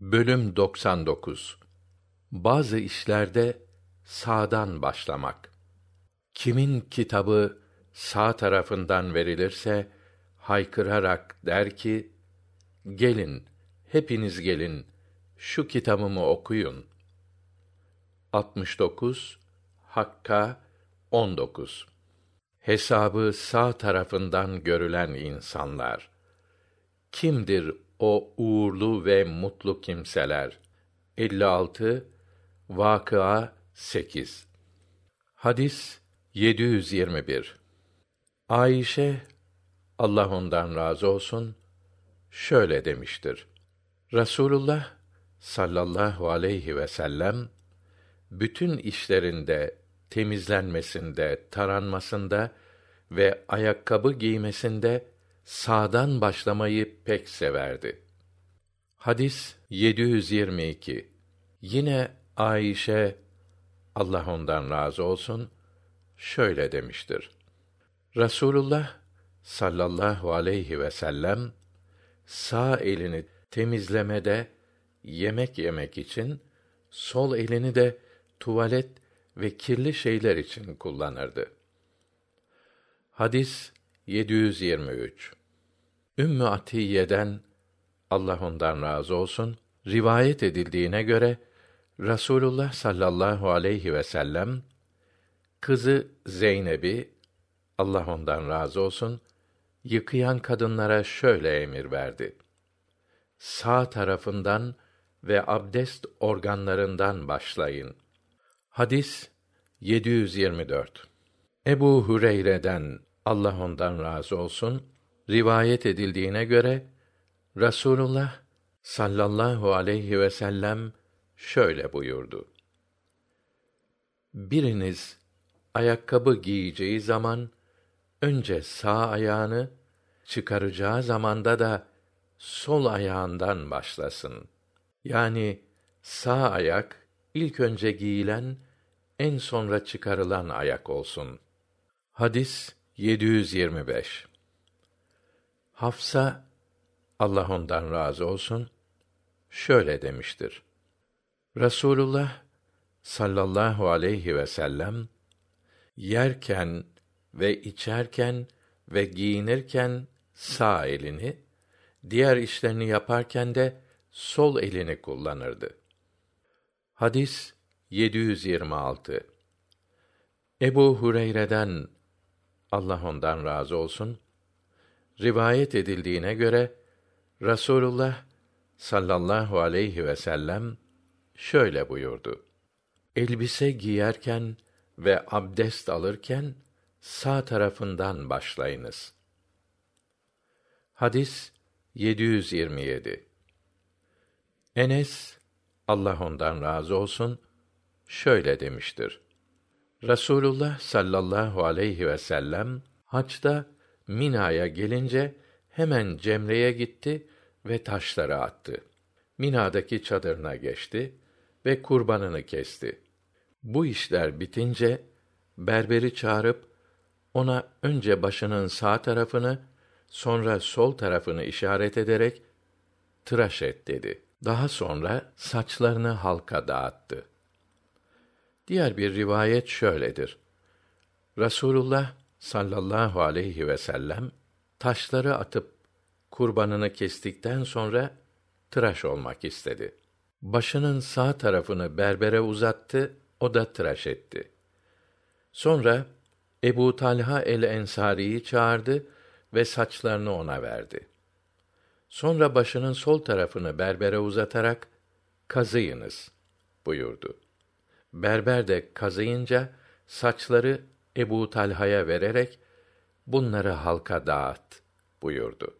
Bölüm 99 Bazı işlerde sağdan başlamak. Kimin kitabı sağ tarafından verilirse haykırarak der ki: Gelin, hepiniz gelin, şu kitabımı okuyun. 69 Hakka 19 Hesabı sağ tarafından görülen insanlar. Kimdir o uğurlu ve mutlu kimseler. 56 Vakıa 8 Hadis 721 Ayşe Allah ondan razı olsun şöyle demiştir. Rasulullah sallallahu aleyhi ve sellem bütün işlerinde temizlenmesinde, taranmasında ve ayakkabı giymesinde sağdan başlamayı pek severdi. Hadis 722. Yine Ayşe Allah ondan razı olsun şöyle demiştir. Rasulullah sallallahu aleyhi ve sellem sağ elini temizlemede yemek yemek için sol elini de tuvalet ve kirli şeyler için kullanırdı. Hadis 723 Ümmü Atiye'den Allah ondan razı olsun rivayet edildiğine göre Rasulullah sallallahu aleyhi ve sellem kızı Zeynep'i Allah ondan razı olsun yıkayan kadınlara şöyle emir verdi. Sağ tarafından ve abdest organlarından başlayın. Hadis 724. Ebu Hureyre'den Allah ondan razı olsun rivayet edildiğine göre Rasulullah sallallahu aleyhi ve sellem şöyle buyurdu. Biriniz ayakkabı giyeceği zaman önce sağ ayağını çıkaracağı zamanda da sol ayağından başlasın. Yani sağ ayak ilk önce giyilen, en sonra çıkarılan ayak olsun. Hadis 725 Hafsa Allah ondan razı olsun şöyle demiştir. Rasulullah sallallahu aleyhi ve sellem yerken ve içerken ve giyinirken sağ elini, diğer işlerini yaparken de sol elini kullanırdı. Hadis 726 Ebu Hureyre'den Allah ondan razı olsun rivayet edildiğine göre Rasulullah sallallahu aleyhi ve sellem şöyle buyurdu. Elbise giyerken ve abdest alırken sağ tarafından başlayınız. Hadis 727 Enes Allah ondan razı olsun şöyle demiştir. Rasulullah sallallahu aleyhi ve sellem haçta Mina'ya gelince hemen Cemre'ye gitti ve taşları attı. Mina'daki çadırına geçti ve kurbanını kesti. Bu işler bitince berberi çağırıp ona önce başının sağ tarafını sonra sol tarafını işaret ederek tıraş et dedi. Daha sonra saçlarını halka dağıttı. Diğer bir rivayet şöyledir. Rasulullah sallallahu aleyhi ve sellem taşları atıp kurbanını kestikten sonra tıraş olmak istedi. Başının sağ tarafını berbere uzattı, o da tıraş etti. Sonra Ebu Talha el-Ensari'yi çağırdı ve saçlarını ona verdi. Sonra başının sol tarafını berbere uzatarak kazıyınız buyurdu. Berber de kazıyınca saçları Ebu Talha'ya vererek bunları halka dağıt buyurdu.